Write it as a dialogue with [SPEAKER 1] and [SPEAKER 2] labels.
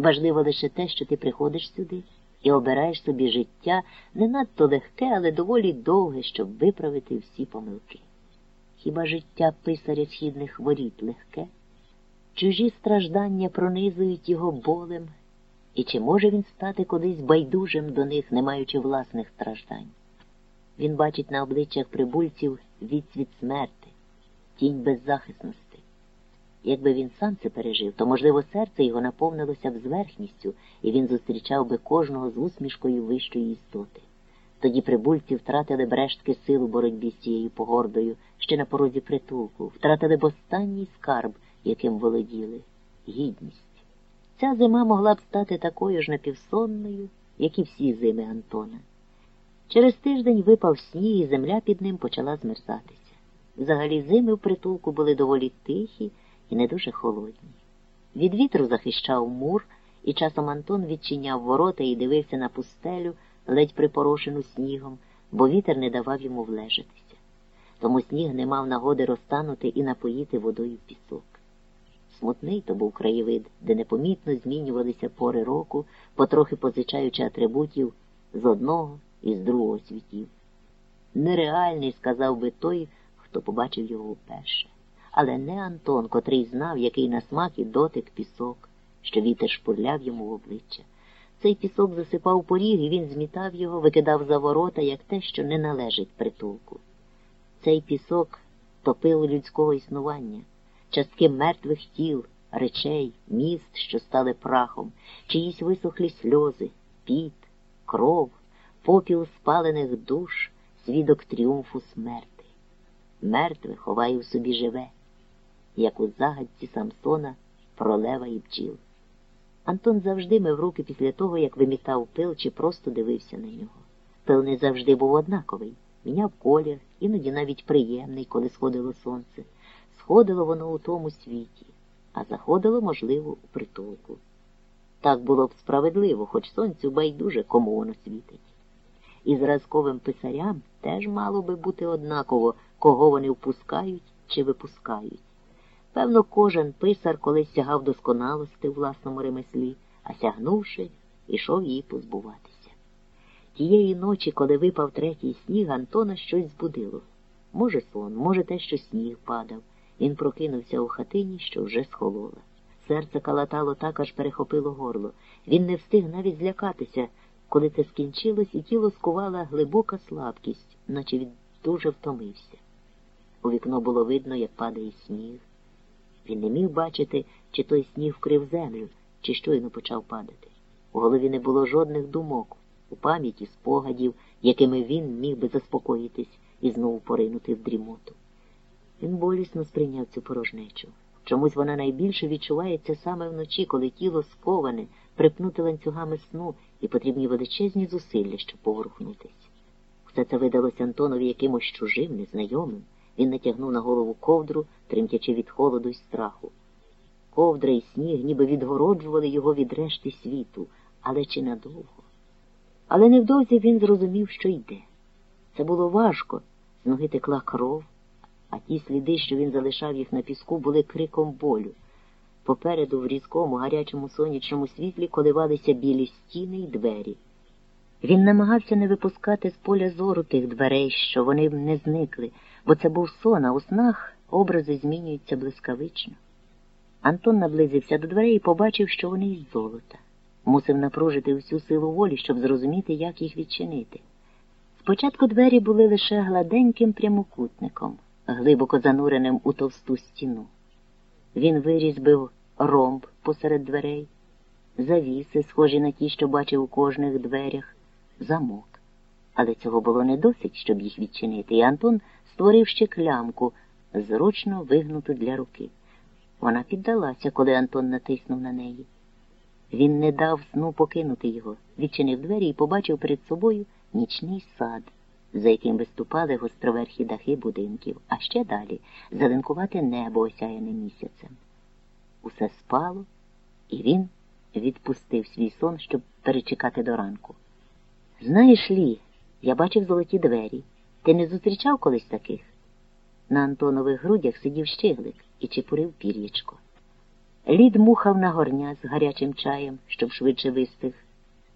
[SPEAKER 1] Важливо лише те, що ти приходиш сюди і обираєш собі життя не надто легке, але доволі довге, щоб виправити всі помилки. Хіба життя писаря східних воріт легке? Чужі страждання пронизують його болем, і чи може він стати кудись байдужим до них, не маючи власних страждань? Він бачить на обличчях прибульців відсвіт смерти, тінь беззахисності. Якби він сам це пережив, то, можливо, серце його наповнилося б зверхністю, і він зустрічав би кожного з усмішкою вищої істоти. Тоді прибульці втратили б рештки сил у боротьбі з цією погордою, ще на порозі притулку, втратили б останній скарб, яким володіли гідність. Ця зима могла б стати такою ж напівсонною, як і всі зими Антона. Через тиждень випав сніг, і земля під ним почала змерзатися. Взагалі зими в притулку були доволі тихі і не дуже холодні. Від вітру захищав мур, і часом Антон відчиняв ворота і дивився на пустелю, ледь припорошену снігом, бо вітер не давав йому влежатися. Тому сніг не мав нагоди розтанути і напоїти водою пісок. Смутний то був краєвид, де непомітно змінювалися пори року, потрохи позичаючи атрибутів з одного і з другого світів. Нереальний, сказав би той, хто побачив його вперше. Але не Антон, котрий знав, який на смак і дотик пісок, що вітер шпурляв йому в обличчя. Цей пісок засипав поріг, і він змітав його, викидав за ворота, як те, що не належить притулку. Цей пісок топив людського існування, частки мертвих тіл, речей, міст, що стали прахом, чиїсь висохлі сльози, піт, кров, попіл спалених душ, свідок тріумфу смерти. Мертве ховає в собі живе, як у загадці Самсона про лева і бджіл. Антон завжди мив руки після того, як вимітав пил чи просто дивився на нього. Пил не завжди був однаковий, міняв колір, іноді навіть приємний, коли сходило сонце. Сходило воно у тому світі, а заходило, можливо, у притулку. Так було б справедливо, хоч сонцю байдуже кому воно світить. І зразковим писарям теж мало би бути однаково, кого вони впускають чи випускають. Певно, кожен писар колись сягав досконалости у власному ремеслі, а сягнувши, ішов її позбуватися. Тієї ночі, коли випав третій сніг, Антона щось збудило. Може, сон, може, те, що сніг падав. Він прокинувся у хатині, що вже схолола. Серце калатало так, аж перехопило горло. Він не встиг навіть злякатися, коли це скінчилось, і тіло скувала глибока слабкість, наче він дуже втомився. У вікно було видно, як падає сніг. Він не міг бачити, чи той сніг вкрив землю, чи щойно почав падати. У голові не було жодних думок, у пам'яті спогадів, якими він міг би заспокоїтись і знову поринути в дрімоту. Він болісно сприйняв цю порожнечу. Чомусь вона найбільше відчувається саме вночі, коли тіло сковане, припнути ланцюгами сну і потрібні величезні зусилля, щоб поворухнутись. Все це видалося Антонові якимось чужим, незнайомим. Він натягнув на голову ковдру, тремтячи від холоду й страху. Ковдра і сніг ніби відгороджували його від решти світу, але чи надовго? Але невдовзі він зрозумів, що йде. Це було важко, з ноги текла кров, а ті сліди, що він залишав їх на піску, були криком болю. Попереду в різкому, гарячому сонячному світлі коливалися білі стіни й двері. Він намагався не випускати з поля зору тих дверей, що вони б не зникли, бо це був сон, а у снах образи змінюються блискавично. Антон наблизився до дверей і побачив, що вони із золота. Мусив напружити всю силу волі, щоб зрозуміти, як їх відчинити. Спочатку двері були лише гладеньким прямокутником, глибоко зануреним у товсту стіну. Він вирізбив ромб посеред дверей, завіси, схожі на ті, що бачив у кожних дверях, замок. Але цього було не досить, щоб їх відчинити, і Антон створив ще клямку, зручно вигнуту для руки. Вона піддалася, коли Антон натиснув на неї. Він не дав сну покинути його, відчинив двері і побачив перед собою нічний сад, за яким виступали гостроверхі дахи будинків, а ще далі зеленкувате небо осяяне місяцем. Усе спало, і він відпустив свій сон, щоб перечекати до ранку. Знаєш, Лі, я бачив золоті двері. Ти не зустрічав колись таких? На Антонових грудях сидів щеглик і чепурив пір'ячко. Лід мухав на горня з гарячим чаєм, щоб швидше вистиг.